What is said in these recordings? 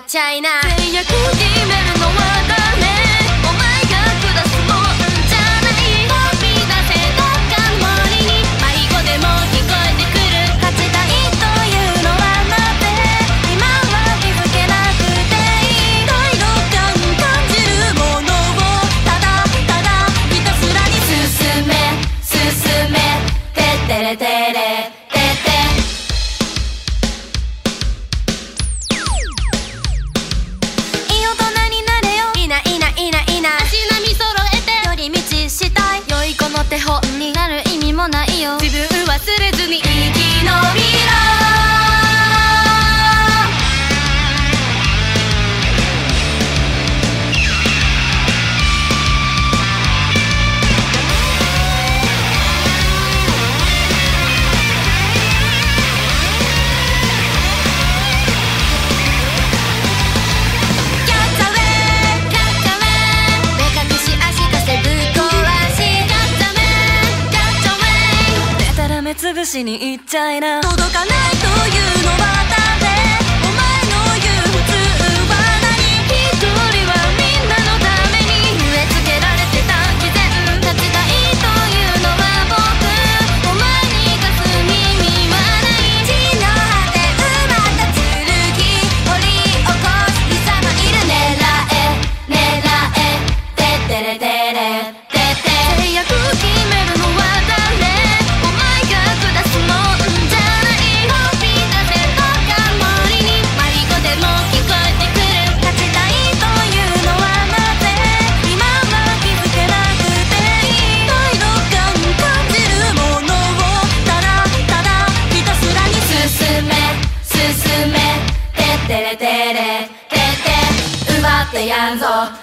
China しに行っちゃいな。届かないという hands off.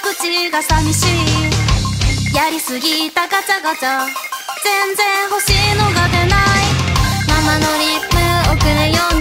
口が寂しい。やりすぎたガチャガチャ。全然欲しいのが出ない。ママのリップ遅れよう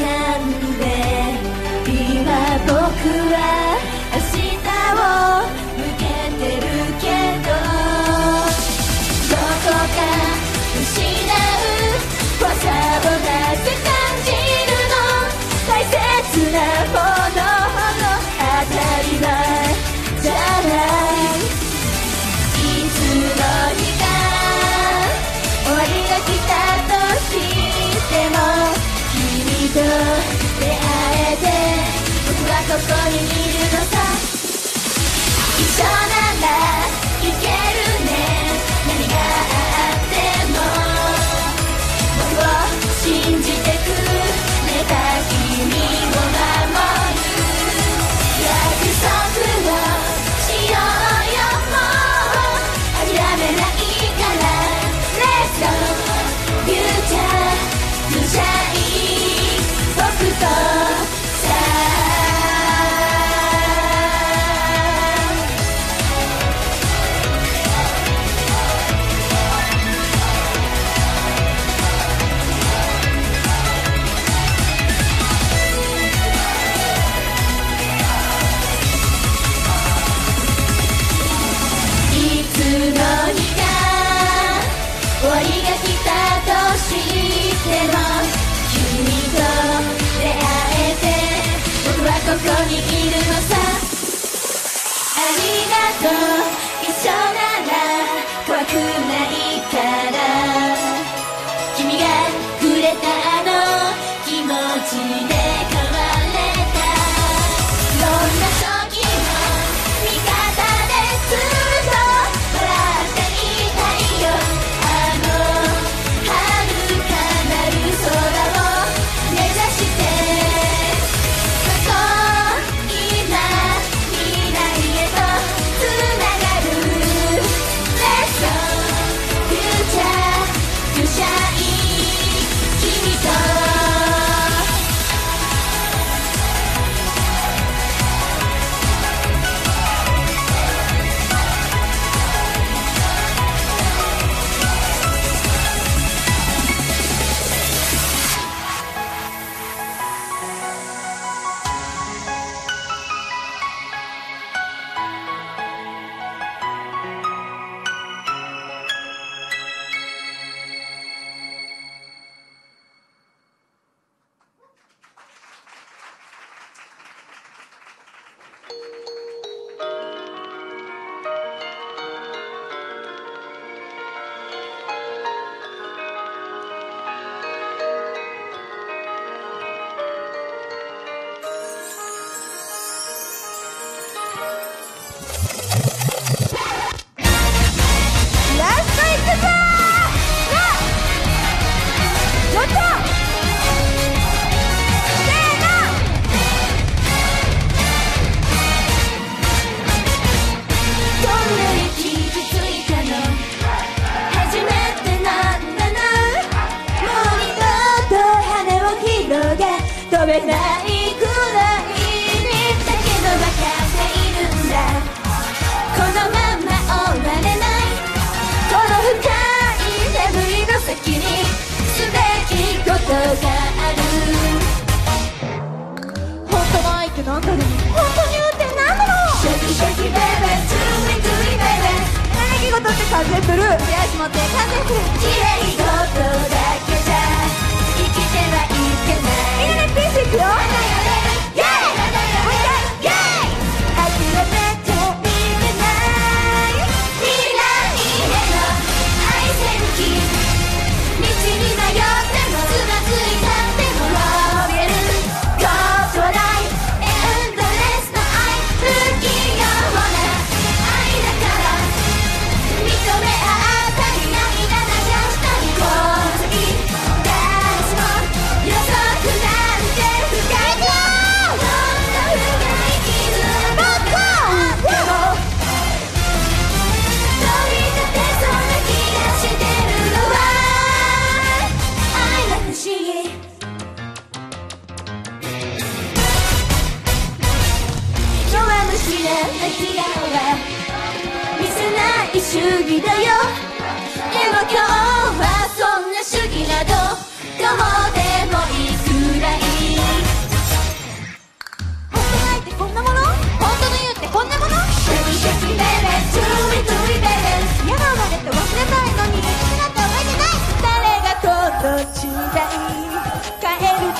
の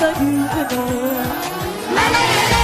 da gülüm Melek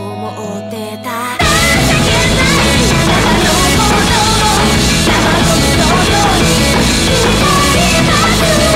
思ってた「光ります」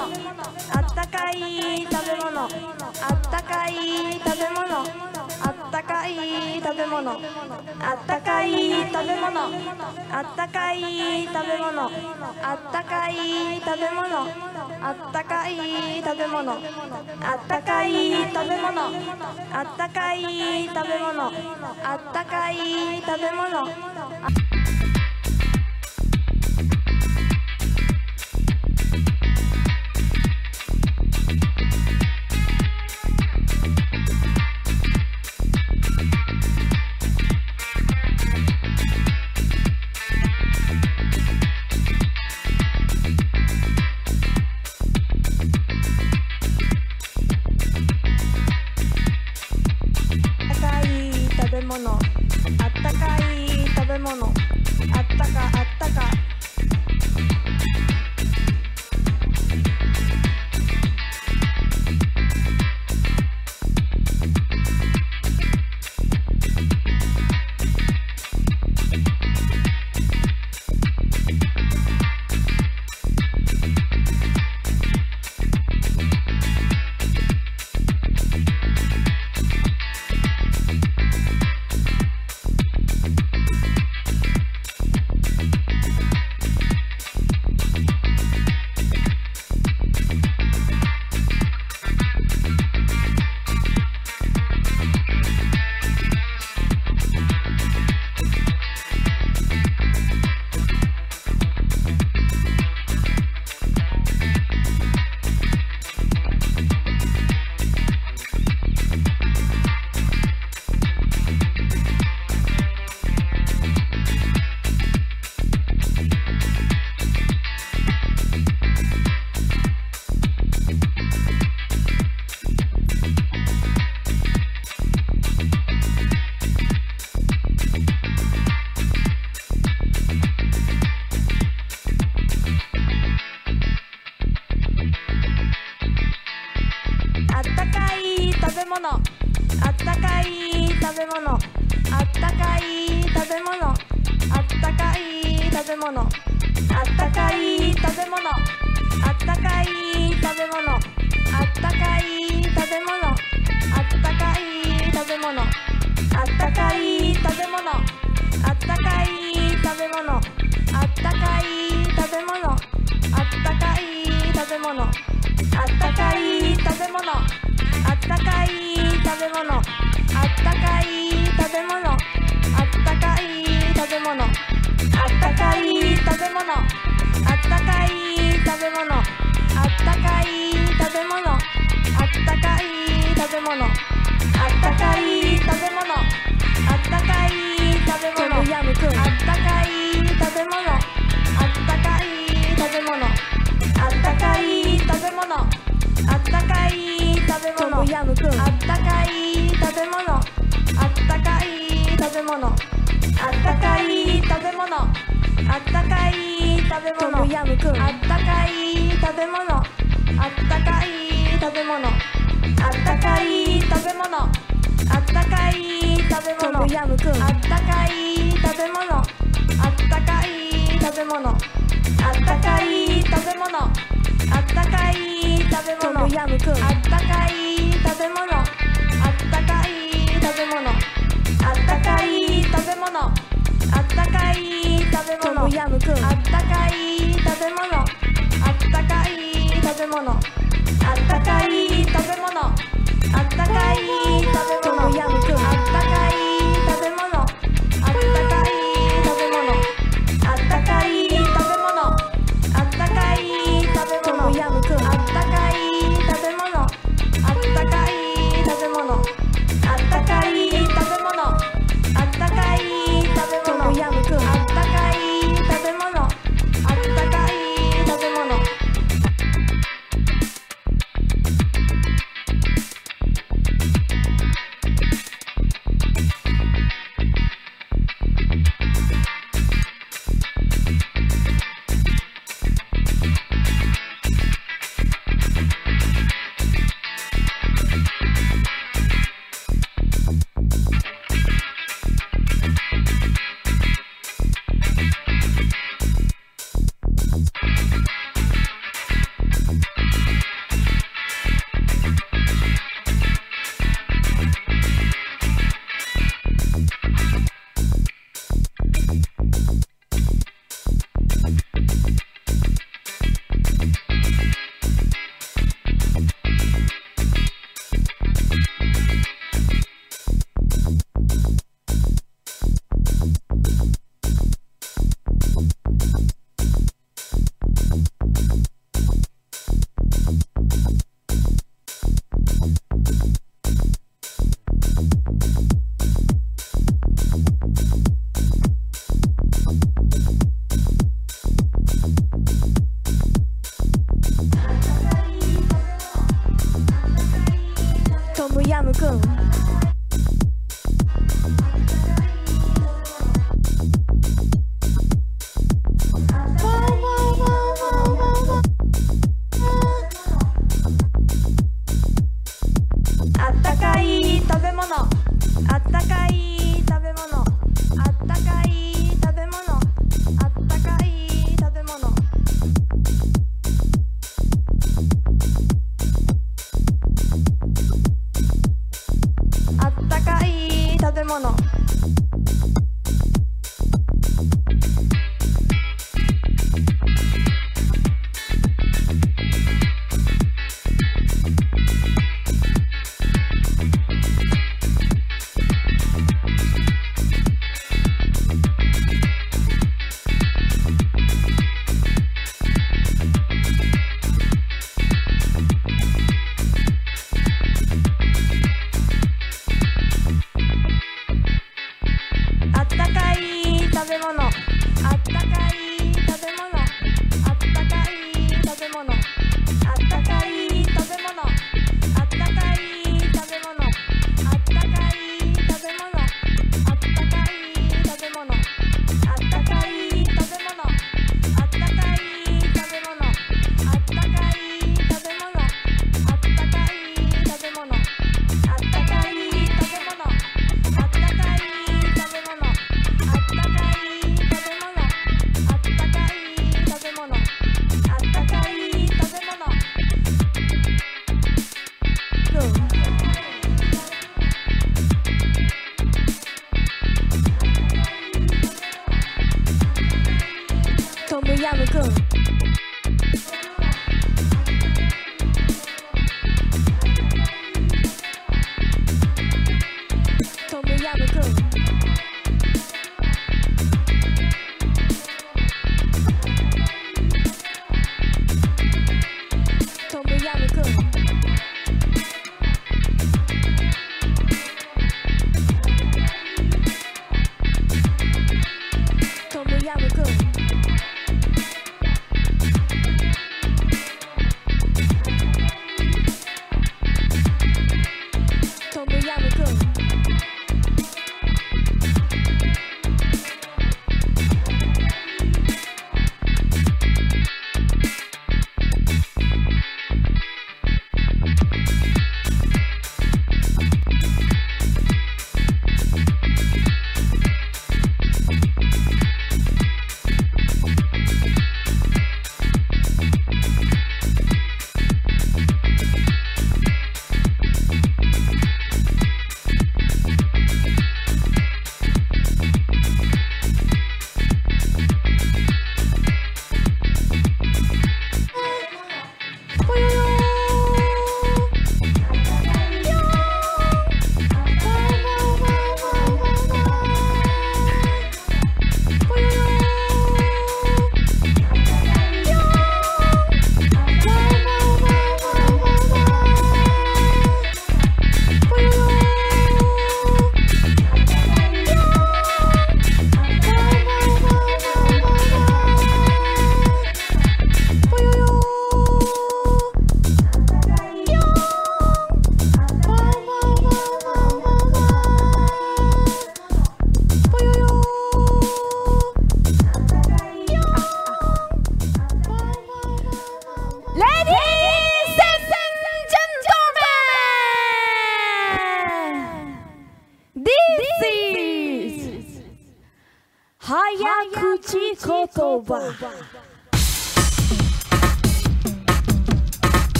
あったかい食べ物。あったかい食べ物。あったかい食べ物。あったかい食べ物。あったかい食べ物。あったかい食べ物。あったかい食べ物。あったかい食べ物。あったかい食べ物。あったかい食べ物。あったかい食べ物